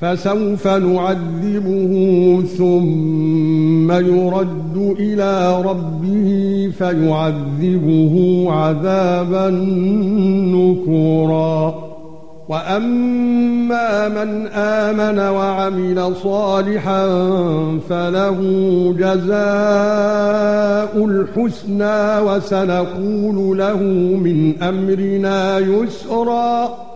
فسوف نعذبه ثم يرد إلى ربه فيعذبه عذابا نكرا وأما من آمن وعمل صالحا فله جزاء الحسنى وسنقول له من أمرنا يسرا.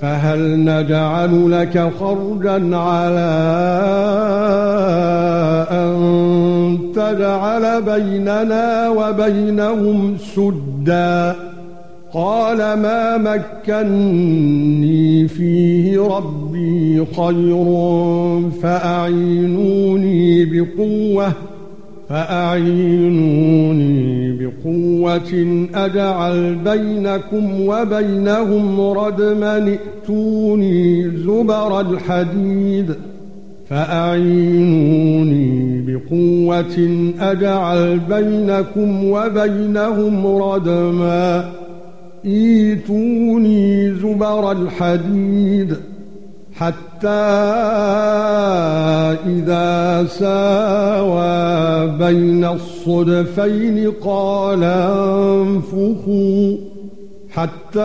فهل نجعل لك خرجا على أن تجعل بيننا وبينهم سدا؟ قال ما مكنني فيه ربي خير فأعينوني بقوة. فأعينوني بقوة أجعل بينكم وبينهم ردما ائتوني زبر الحديد. فأعينوني بقوة أجعل بينكم وبينهم ردما ايتوني زبر الحديد. حتى إذا ساوى بين الصدفين قال انفخوا. حتى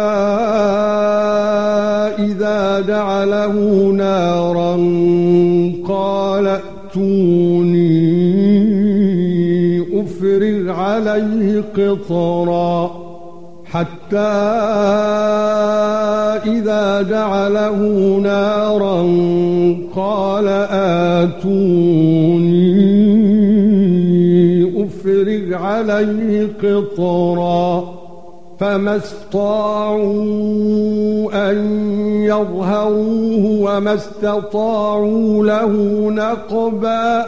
إذا جعله نارا قال ائتوني أفرغ عليه قطرا. حتى إذا جعله نارا قال آتوني أفرغ عليه قطرا فما استطاعوا أن يظهروه وما استطاعوا له نقبا